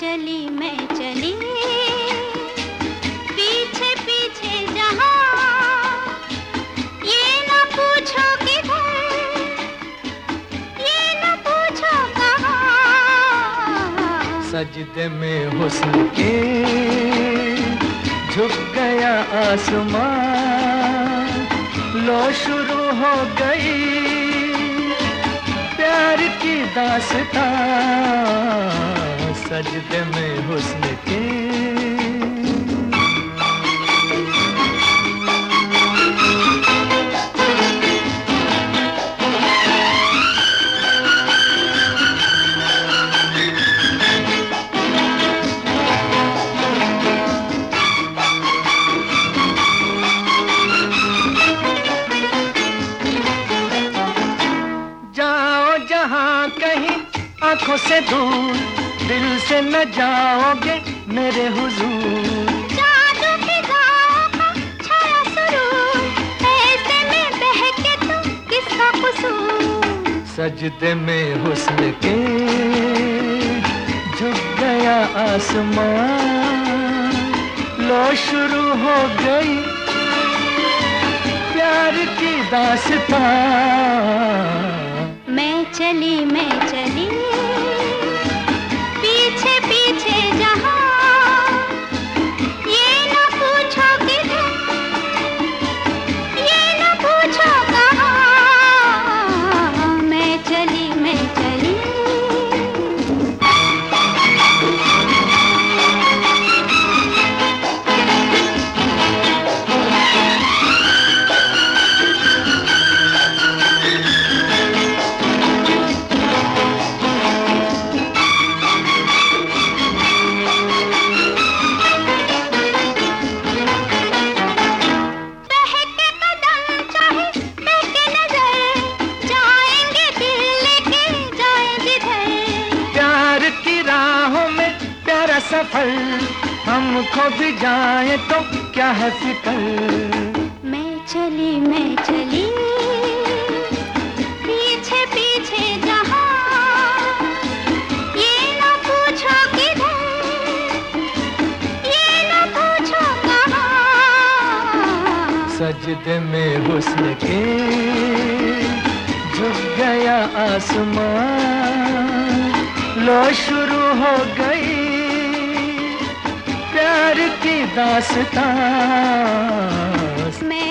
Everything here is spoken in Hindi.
चली मैं चली। पीछे पीछे जहा ये ना पूछो किधर, ये ना पूछो कहाँ। सजदे में हुस्न के झुक गया आसमान, लो शुरू हो गई प्यार की दास्तां सजदे में हुस्न के। आँखों से दूर दिल से न जाओगे मेरे हुजूर। जादू की गाहों का छाया सुरूर। ऐसे में बहके तो किसका कसूर? सजदे में हुस्न के झुक गया आसमान। लो शुरू हो गई प्यार की दास्तां मैं चली मैं प्यारा सफ़र हमको भी जाए तो क्या है फ़िक्र? मैं चली मैं चली। पीछे पीछे जहाँ। ये न पूछो किधर। ये न पूछो कहाँ। सजदे में हुस्न के झुक गया आसमान। लो शुरू हो गई की दास्तां मैं